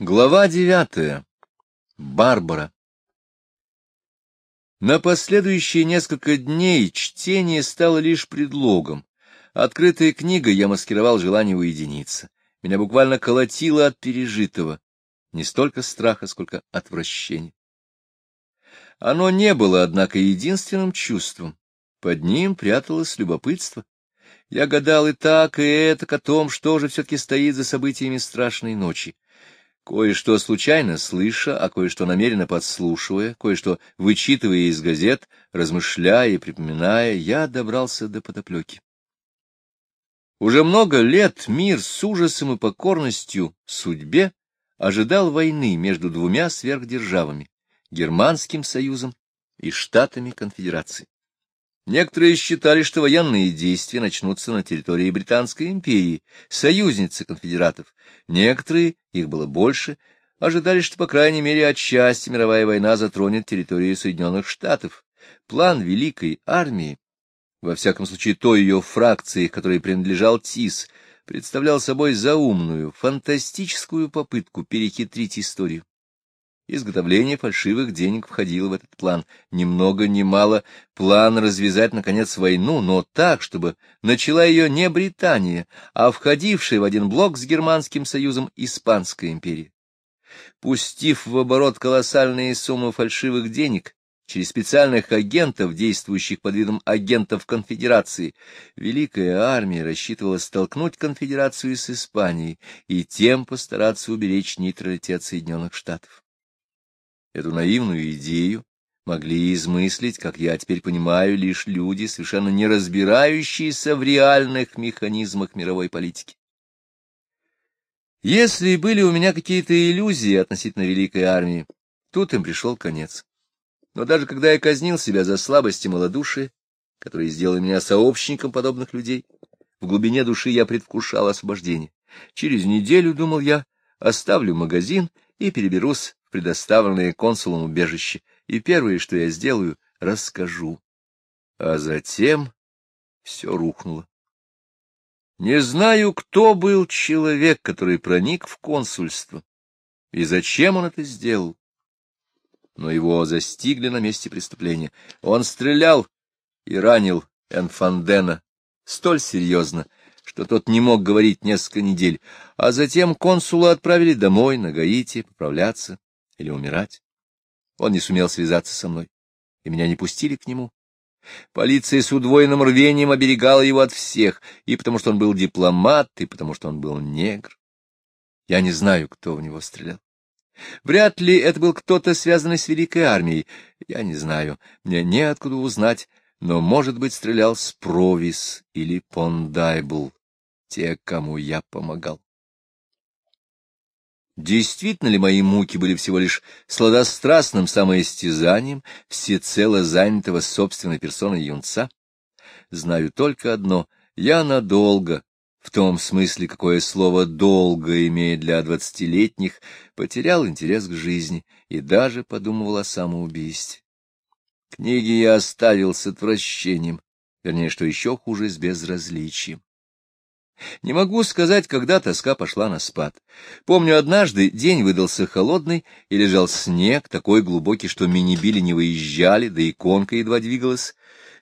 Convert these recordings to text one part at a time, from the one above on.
Глава девятая. Барбара. На последующие несколько дней чтение стало лишь предлогом. Открытая книга я маскировал желание уединиться. Меня буквально колотило от пережитого. Не столько страха, сколько отвращения. Оно не было, однако, единственным чувством. Под ним пряталось любопытство. Я гадал и так, и это о том, что же все-таки стоит за событиями страшной ночи. Кое-что случайно слыша, а кое-что намеренно подслушивая, кое-что вычитывая из газет, размышляя и припоминая, я добрался до подоплеки. Уже много лет мир с ужасом и покорностью судьбе ожидал войны между двумя сверхдержавами — Германским союзом и Штатами Конфедерации. Некоторые считали, что военные действия начнутся на территории Британской империи, союзницы конфедератов. Некоторые, их было больше, ожидали, что, по крайней мере, отчасти мировая война затронет территорию Соединенных Штатов. План Великой Армии, во всяком случае той ее фракции, которой принадлежал ТИС, представлял собой заумную, фантастическую попытку перехитрить историю. Изготовление фальшивых денег входило в этот план. Ни много ни мало план развязать, наконец, войну, но так, чтобы начала ее не Британия, а входившая в один блок с Германским союзом Испанская империя. Пустив в оборот колоссальные суммы фальшивых денег через специальных агентов, действующих под видом агентов конфедерации, Великая армия рассчитывала столкнуть конфедерацию с Испанией и тем постараться уберечь нейтралитет Соединенных Штатов. Эту наивную идею могли измыслить, как я теперь понимаю, лишь люди, совершенно не разбирающиеся в реальных механизмах мировой политики. Если были у меня какие-то иллюзии относительно Великой Армии, тут им пришел конец. Но даже когда я казнил себя за слабость и малодушие, которые сделали меня сообщником подобных людей, в глубине души я предвкушал освобождение. Через неделю, думал я, оставлю магазин и переберусь предоставленное консулом убежище, и первое, что я сделаю, расскажу. А затем все рухнуло. Не знаю, кто был человек, который проник в консульство, и зачем он это сделал. Но его застигли на месте преступления. Он стрелял и ранил Энфандена столь серьезно, что тот не мог говорить несколько недель, а затем консула отправили домой на Гаити поправляться или умирать. Он не сумел связаться со мной, и меня не пустили к нему. Полиция с удвоенным рвением оберегала его от всех, и потому что он был дипломат, и потому что он был негр. Я не знаю, кто в него стрелял. Вряд ли это был кто-то, связанный с Великой Армией. Я не знаю, мне неоткуда узнать, но, может быть, стрелял Спровис или Пондайбл, те, кому я помогал. Действительно ли мои муки были всего лишь сладострастным самоистязанием, всецело занятого собственной персоной юнца? Знаю только одно — я надолго, в том смысле, какое слово «долго» имеет для двадцатилетних, потерял интерес к жизни и даже подумывал о самоубийстве. Книги я оставил с отвращением, вернее, что еще хуже, с безразличием. Не могу сказать, когда тоска пошла на спад. Помню, однажды день выдался холодный, и лежал снег, такой глубокий, что мини-били не выезжали, да и конка едва двигалась.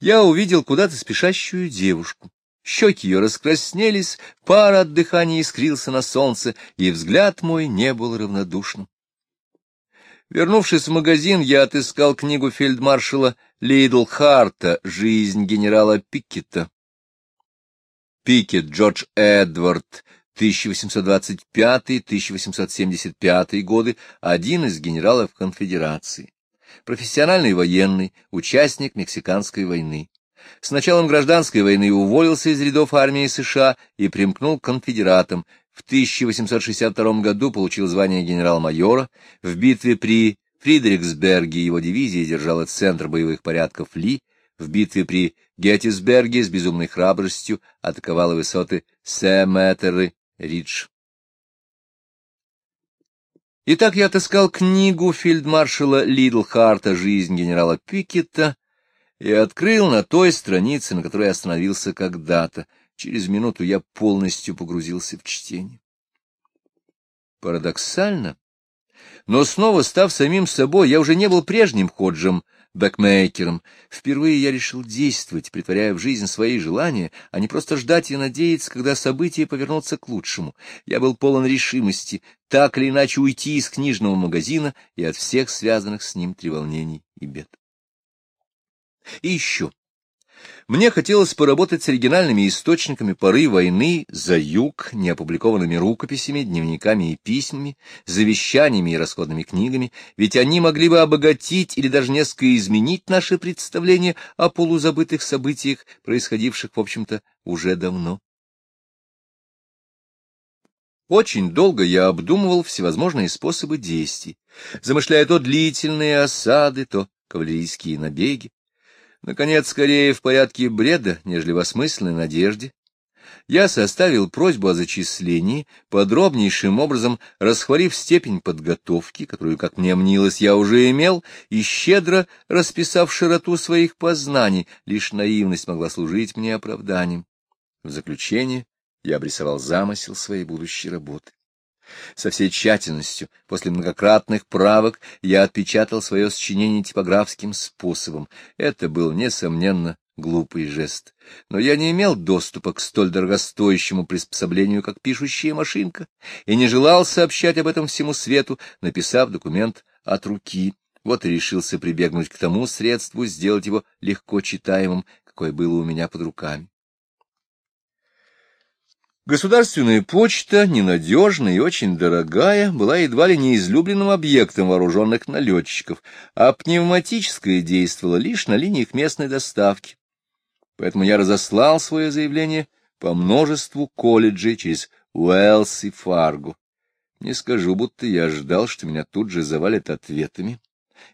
Я увидел куда-то спешащую девушку. Щеки ее раскраснелись, пар от дыхания искрился на солнце, и взгляд мой не был равнодушным. Вернувшись в магазин, я отыскал книгу фельдмаршала Лейдл Харта «Жизнь генерала Пиккета». Пикет Джордж Эдвард, 1825-1875 годы, один из генералов конфедерации. Профессиональный военный, участник Мексиканской войны. С началом гражданской войны уволился из рядов армии США и примкнул к конфедератам. В 1862 году получил звание генерал-майора. В битве при Фридриксберге его дивизия держала центр боевых порядков Ли, в битве при Геттисберге с безумной храбростью атаковала высоты Сэмэтеры Ридж. Итак, я отыскал книгу фельдмаршала Лидлхарта «Жизнь генерала Пикетта» и открыл на той странице, на которой остановился когда-то. Через минуту я полностью погрузился в чтение. Парадоксально, но снова став самим собой, я уже не был прежним Ходжем бэкмейкером. Впервые я решил действовать, притворяя в жизнь свои желания, а не просто ждать и надеяться, когда события повернутся к лучшему. Я был полон решимости так или иначе уйти из книжного магазина и от всех связанных с ним треволнений и бед. И еще. Мне хотелось поработать с оригинальными источниками поры войны за юг, неопубликованными рукописями, дневниками и письмами, завещаниями и расходными книгами, ведь они могли бы обогатить или даже несколько изменить наше представление о полузабытых событиях, происходивших, в общем-то, уже давно. Очень долго я обдумывал всевозможные способы действий, замышляя то длительные осады, то кавалерийские набеги. Наконец, скорее в порядке бреда, нежели в осмысленной надежде, я составил просьбу о зачислении, подробнейшим образом расхвалив степень подготовки, которую, как мне мнилось, я уже имел, и щедро расписав широту своих познаний, лишь наивность могла служить мне оправданием. В заключение я обрисовал замысел своей будущей работы. Со всей тщательностью, после многократных правок, я отпечатал свое сочинение типографским способом. Это был, несомненно, глупый жест. Но я не имел доступа к столь дорогостоящему приспособлению, как пишущая машинка, и не желал сообщать об этом всему свету, написав документ от руки. Вот и решился прибегнуть к тому средству, сделать его легко читаемым, какое было у меня под руками. Государственная почта, ненадежная и очень дорогая, была едва ли не излюбленным объектом вооруженных налетчиков, а пневматическая действовала лишь на линиях местной доставки. Поэтому я разослал свое заявление по множеству колледжей через Уэллс и Фарго. Не скажу, будто я ждал, что меня тут же завалят ответами.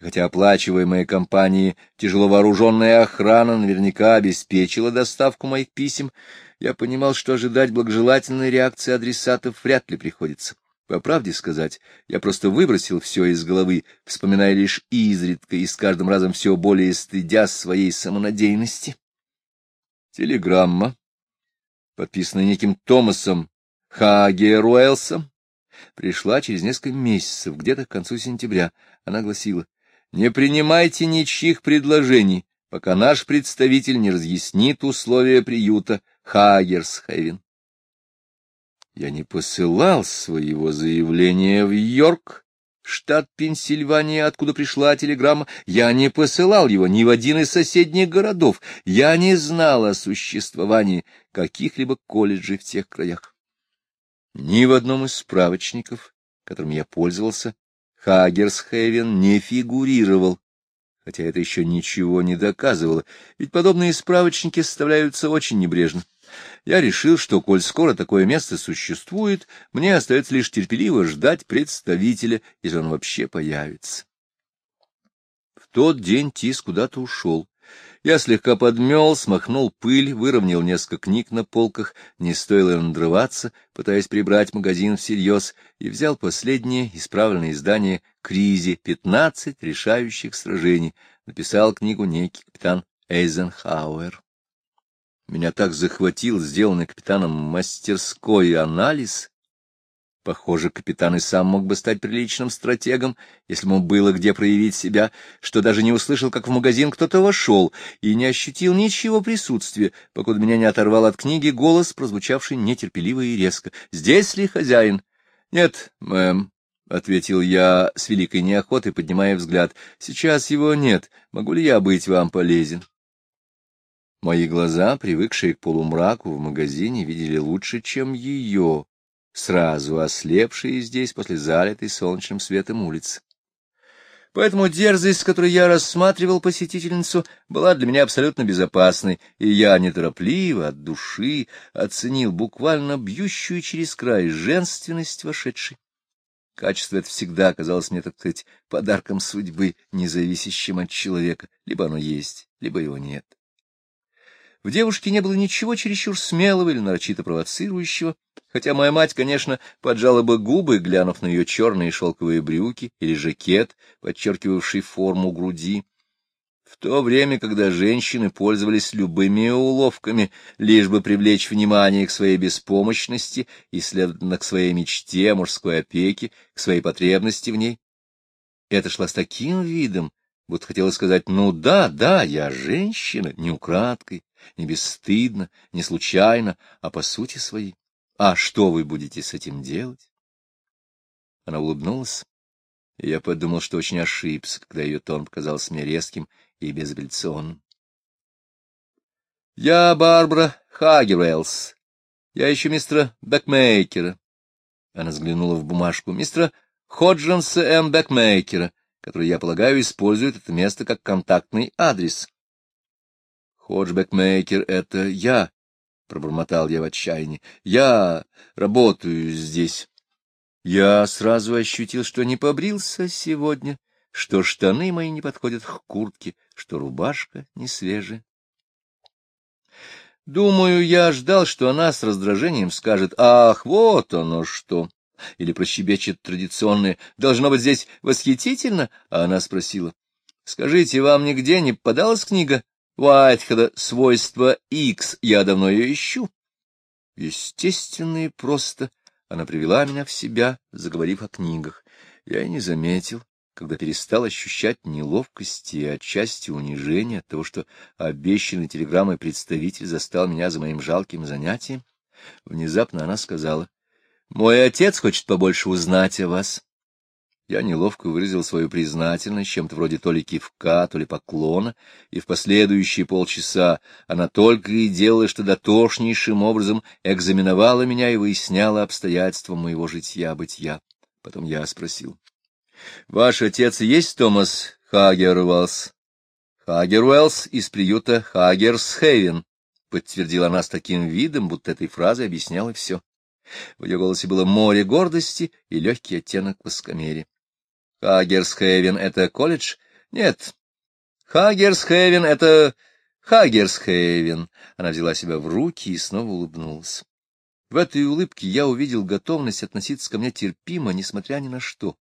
хотя оплачиваемая компанией тяжело вооруженная охрана наверняка обеспечила доставку моих писем, я понимал, что ожидать благожелательной реакции адресатов вряд ли приходится. По правде сказать, я просто выбросил все из головы, вспоминая лишь изредка и с каждым разом все более стыдя своей самонадеянности. Телеграмма, подписанная неким Томасом Хагеруэлсом, пришла через несколько месяцев, где-то к концу сентября. Она гласила, «Не принимайте ничьих предложений, пока наш представитель не разъяснит условия приюта Хагерсхевен. Я не посылал своего заявления в Йорк, штат Пенсильвания, откуда пришла телеграмма. Я не посылал его ни в один из соседних городов. Я не знал о существовании каких-либо колледжей в тех краях. Ни в одном из справочников, которым я пользовался, Хагерсхевен не фигурировал хотя это еще ничего не доказывало, ведь подобные справочники составляются очень небрежно. Я решил, что, коль скоро такое место существует, мне остается лишь терпеливо ждать представителя, если он вообще появится. В тот день Тис куда-то ушел. Я слегка подмел, смахнул пыль, выровнял несколько книг на полках, не стоило надрываться, пытаясь прибрать магазин всерьез, и взял последнее исправленное издание «Кризи. Пятнадцать решающих сражений». Написал книгу некий капитан Эйзенхауэр. Меня так захватил сделанный капитаном мастерской анализ, Похоже, капитан и сам мог бы стать приличным стратегом, если ему было где проявить себя, что даже не услышал, как в магазин кто-то вошел, и не ощутил ничего присутствия, покуда меня не оторвал от книги голос, прозвучавший нетерпеливо и резко. «Здесь ли хозяин?» «Нет, мэм», — ответил я с великой неохотой, поднимая взгляд. «Сейчас его нет. Могу ли я быть вам полезен?» Мои глаза, привыкшие к полумраку в магазине, видели лучше, чем ее, сразу ослепшие здесь после залитой солнечным светом улицы. Поэтому дерзость, с которой я рассматривал посетительницу, была для меня абсолютно безопасной, и я неторопливо, от души, оценил буквально бьющую через край женственность вошедшей. Качество это всегда оказалось мне, так сказать, подарком судьбы, независящим от человека. Либо оно есть, либо его нет. В девушке не было ничего чересчур смелого или нарочито провоцирующего, хотя моя мать, конечно, поджала бы губы, глянув на ее черные шелковые брюки или жакет, подчеркивавший форму груди. В то время, когда женщины пользовались любыми уловками, лишь бы привлечь внимание к своей беспомощности и, следовательно, к своей мечте мужской опеки, к своей потребности в ней, это шла с таким видом, будто хотела сказать, ну да, да, я женщина, не украдкой, не бесстыдно, не случайно, а по сути своей. А что вы будете с этим делать? Она улыбнулась, и я подумал, что очень ошибся, когда ее тон показался мне резким и безапелляционным. «Я Барбара Хагерелс. Я ищу мистера Бэкмейкера». Она взглянула в бумажку. «Мистера Ходжинса М. Бэкмейкера, который, я полагаю, использует это место как контактный адрес». «Ходж Бэкмейкер — это я», — пробормотал я в отчаянии. «Я работаю здесь». Я сразу ощутил, что не побрился сегодня, что штаны мои не подходят к куртке, что рубашка не свежая. Думаю, я ждал, что она с раздражением скажет «Ах, вот оно что!» или прощебечет традиционное «Должно быть здесь восхитительно?» А она спросила «Скажите, вам нигде не попадалась книга Уайтхеда «Свойство X»? Я давно ее ищу». Естественно и просто она привела меня в себя, заговорив о книгах. Я и не заметил, когда перестал ощущать неловкость и отчасти унижение от того, что обещанный телеграммой представитель застал меня за моим жалким занятием. Внезапно она сказала, — Мой отец хочет побольше узнать о вас. Я неловко выразил свою признательность чем-то вроде то ли кивка, то ли поклона, и в последующие полчаса она только и делала, что дотошнейшим образом экзаменовала меня и выясняла обстоятельства моего житья-бытия. Потом я спросил. — Ваш отец есть Томас Хагервелс? — Хагервелс из приюта Хагерсхейвен, — подтвердила она с таким видом, будто этой фразой объясняла все. В ее голосе было море гордости и легкий оттенок воскомерия. — Хагерсхейвен — это колледж? — Нет. Хагерсхейвен — это Хагерсхейвен. Она взяла себя в руки и снова улыбнулась. В этой улыбке я увидел готовность относиться ко мне терпимо, несмотря ни на что.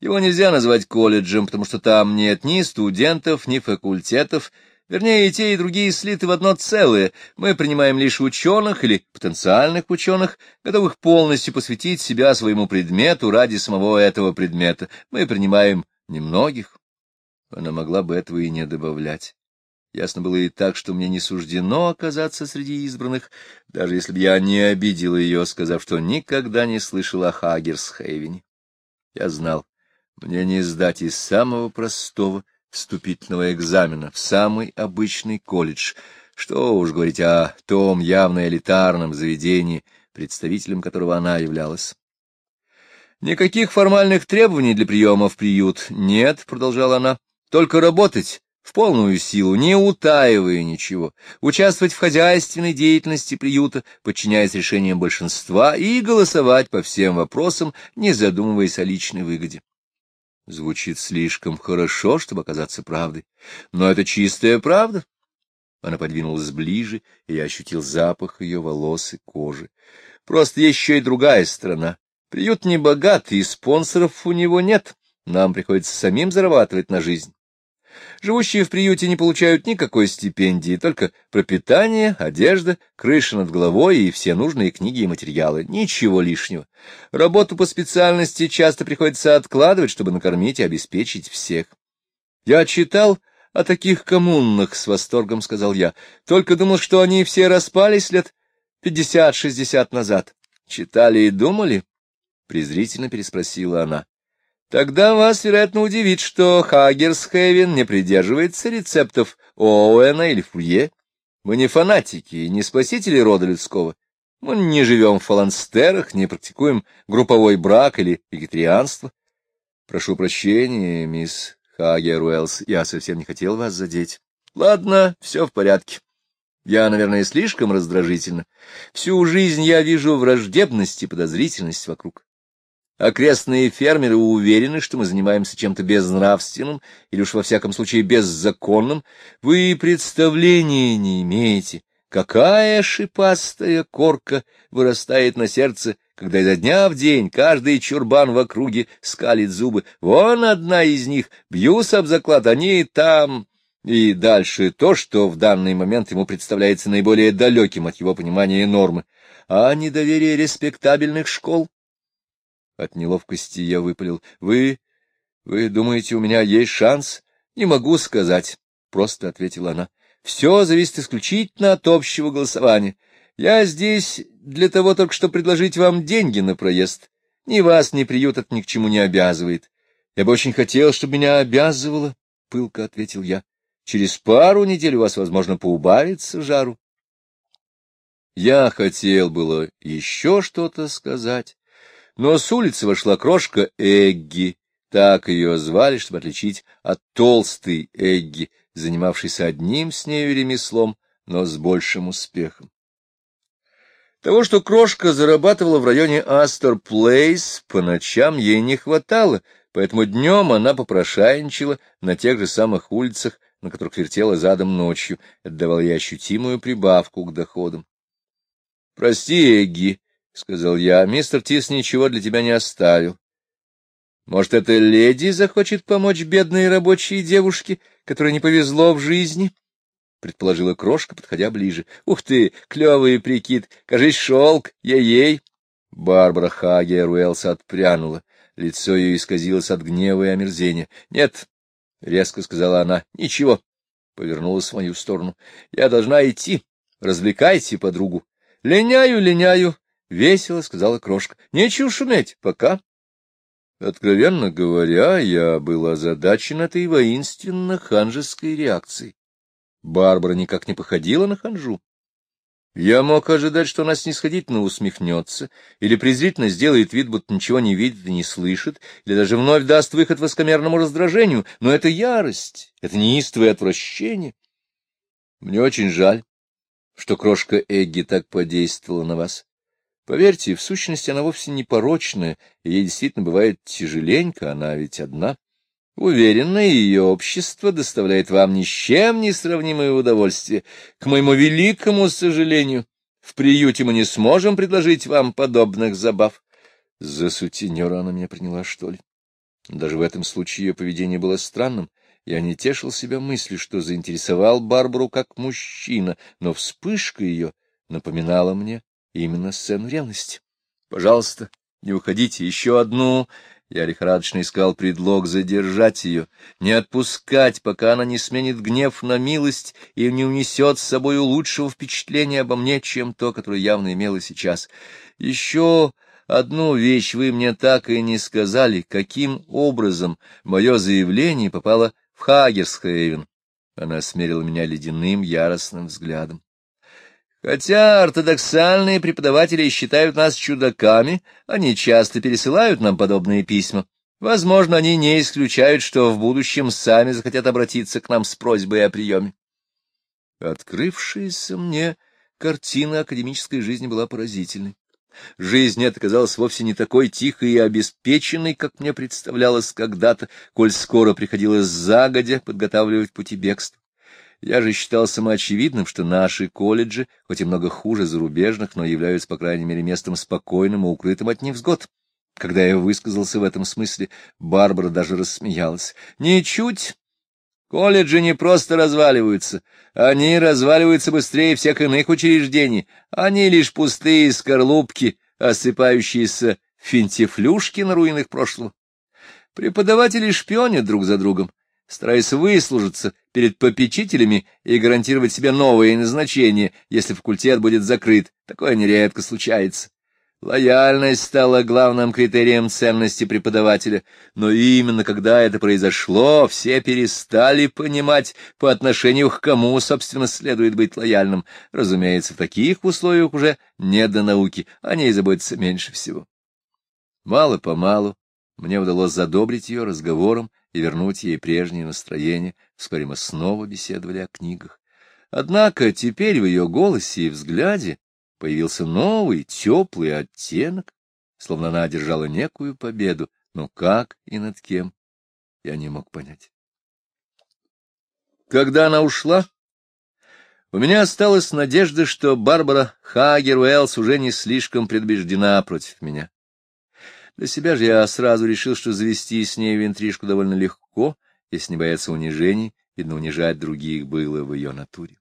Его нельзя назвать колледжем, потому что там нет ни студентов, ни факультетов. Вернее, и те, и другие слиты в одно целое. Мы принимаем лишь ученых или потенциальных ученых, готовых полностью посвятить себя своему предмету ради самого этого предмета. Мы принимаем немногих. Она могла бы этого и не добавлять. Ясно было и так, что мне не суждено оказаться среди избранных, даже если бы я не обидел ее, сказав, что никогда не слышал о Хагерсхейвене. Я знал, мне не сдать из самого простого вступительного экзамена в самый обычный колледж, что уж говорить о том явно элитарном заведении, представителем которого она являлась. Никаких формальных требований для приема в приют нет, — продолжала она, — только работать в полную силу, не утаивая ничего, участвовать в хозяйственной деятельности приюта, подчиняясь решениям большинства, и голосовать по всем вопросам, не задумываясь о личной выгоде. Звучит слишком хорошо, чтобы оказаться правдой, но это чистая правда. Она подвинулась ближе, и я ощутил запах ее волос и кожи. Просто еще и другая сторона. Приют не богат, и спонсоров у него нет. Нам приходится самим зарабатывать на жизнь. Живущие в приюте не получают никакой стипендии, только пропитание, одежда, крыша над головой и все нужные книги и материалы. Ничего лишнего. Работу по специальности часто приходится откладывать, чтобы накормить и обеспечить всех. Я читал о таких коммунных, с восторгом сказал я. Только думал, что они все распались лет пятьдесят-шестьдесят назад. Читали и думали? Презрительно переспросила она. Тогда вас, вероятно, удивит, что Хагерсхевен не придерживается рецептов Оуэна или Фурье. Мы не фанатики и не спасители рода людского. Мы не живем в фаланстерах, не практикуем групповой брак или вегетарианство. Прошу прощения, мисс Хагер Уэллс, я совсем не хотел вас задеть. Ладно, все в порядке. Я, наверное, слишком раздражительна. Всю жизнь я вижу враждебность и подозрительность вокруг. Окрестные фермеры уверены, что мы занимаемся чем-то безнравственным или уж во всяком случае беззаконным. Вы представления не имеете, какая шипастая корка вырастает на сердце, когда изо дня в день каждый чурбан в округе скалит зубы. Вон одна из них, бьюсь об заклад, они там... И дальше то, что в данный момент ему представляется наиболее далеким от его понимания нормы, а недоверие респектабельных школ. От неловкости я выпалил. — Вы... вы думаете, у меня есть шанс? — Не могу сказать, — просто ответила она. — Все зависит исключительно от общего голосования. Я здесь для того только, что предложить вам деньги на проезд. Ни вас, ни приют это ни к чему не обязывает. Я бы очень хотел, чтобы меня обязывало, — пылко ответил я. Через пару недель у вас, возможно, поубавится жару. Я хотел было еще что-то сказать, но с улицы вошла крошка Эгги, так ее звали, чтобы отличить от толстой Эгги, занимавшейся одним с нею ремеслом, но с большим успехом. Того, что крошка зарабатывала в районе Астер Плейс, по ночам ей не хватало, поэтому днем она попрошайничала на тех же самых улицах, на которых вертела задом ночью, это давало ей ощутимую прибавку к доходам. — Прости, Эгги, — сказал я, — мистер Тис ничего для тебя не оставил. Может, эта леди захочет помочь бедной рабочей девушке, которой не повезло в жизни? — предположила крошка, подходя ближе. — Ух ты, клевый прикид! Кажись, шелк! Ей-ей! Барбара Хагер Уэллс отпрянула. Лицо ее исказилось от гнева и омерзения. — Нет, — резко сказала она. — Ничего. Повернулась в мою сторону. — Я должна идти. Развлекайте подругу. — Линяю, линяю. — весело сказала крошка. — Нечего шуметь. Пока. Откровенно говоря, я был озадачен этой воинственно-ханжеской реакцией. Барбара никак не походила на ханжу. Я мог ожидать, что она снисходительно усмехнется, или презрительно сделает вид, будто ничего не видит и не слышит, или даже вновь даст выход воскомерному раздражению, но это ярость, это неистовое отвращение. Мне очень жаль, что крошка Эгги так подействовала на вас. Поверьте, в сущности, она вовсе не порочная, ей действительно бывает тяжеленько, она ведь одна. Уверенно, ее общество доставляет вам ни с чем не сравнимое удовольствие. К моему великому сожалению, в приюте мы не сможем предложить вам подобных забав. За сутенера она меня приняла, что ли? Даже в этом случае ее поведение было странным. Я не тешил себя мыслью, что заинтересовал Барбару как мужчина, но вспышка ее напоминала мне именно сцену ревности. — Пожалуйста, не уходите, еще одну я лихорадочно искал предлог задержать ее, не отпускать, пока она не сменит гнев на милость и не унесет с собой лучшего впечатления обо мне, чем то, которое явно имела сейчас. Еще одну вещь вы мне так и не сказали, каким образом мое заявление попало в Хагерсхейвен. Она смерила меня ледяным, яростным взглядом. Хотя ортодоксальные преподаватели считают нас чудаками, они часто пересылают нам подобные письма. Возможно, они не исключают, что в будущем сами захотят обратиться к нам с просьбой о приеме. Открывшаяся мне картина академической жизни была поразительной. Жизнь эта казалась вовсе не такой тихой и обеспеченной, как мне представлялось когда-то, коль скоро приходилось загодя подготавливать пути бегства. Я же считал самоочевидным, что наши колледжи, хоть и много хуже зарубежных, но являются, по крайней мере, местом спокойным и укрытым от невзгод. Когда я высказался в этом смысле, Барбара даже рассмеялась. — Ничуть! Колледжи не просто разваливаются, они разваливаются быстрее всех иных учреждений. Они лишь пустые скорлупки, осыпающиеся финтифлюшки на руинах прошлого. Преподаватели шпионят друг за другом, стараясь выслужиться перед попечителями и гарантировать себе новые назначения, если факультет будет закрыт. Такое нередко случается. Лояльность стала главным критерием ценности преподавателя, но именно когда это произошло, все перестали понимать, по отношению к кому, собственно, следует быть лояльным. Разумеется, в таких условиях уже не до науки, о ней заботиться меньше всего. Мало-помалу мне удалось задобрить ее разговором и вернуть ей прежнее настроение. Вскоре мы снова беседовали о книгах. Однако теперь в ее голосе и взгляде появился новый, теплый оттенок, словно она одержала некую победу, но как и над кем, я не мог понять. Когда она ушла, у меня осталась надежда, что Барбара Хагер Уэллс уже не слишком предубеждена против меня. Для себя же я сразу решил, что завести с ней интрижку довольно легко, если не бояться унижений Видно, унижать других было в ее натуре.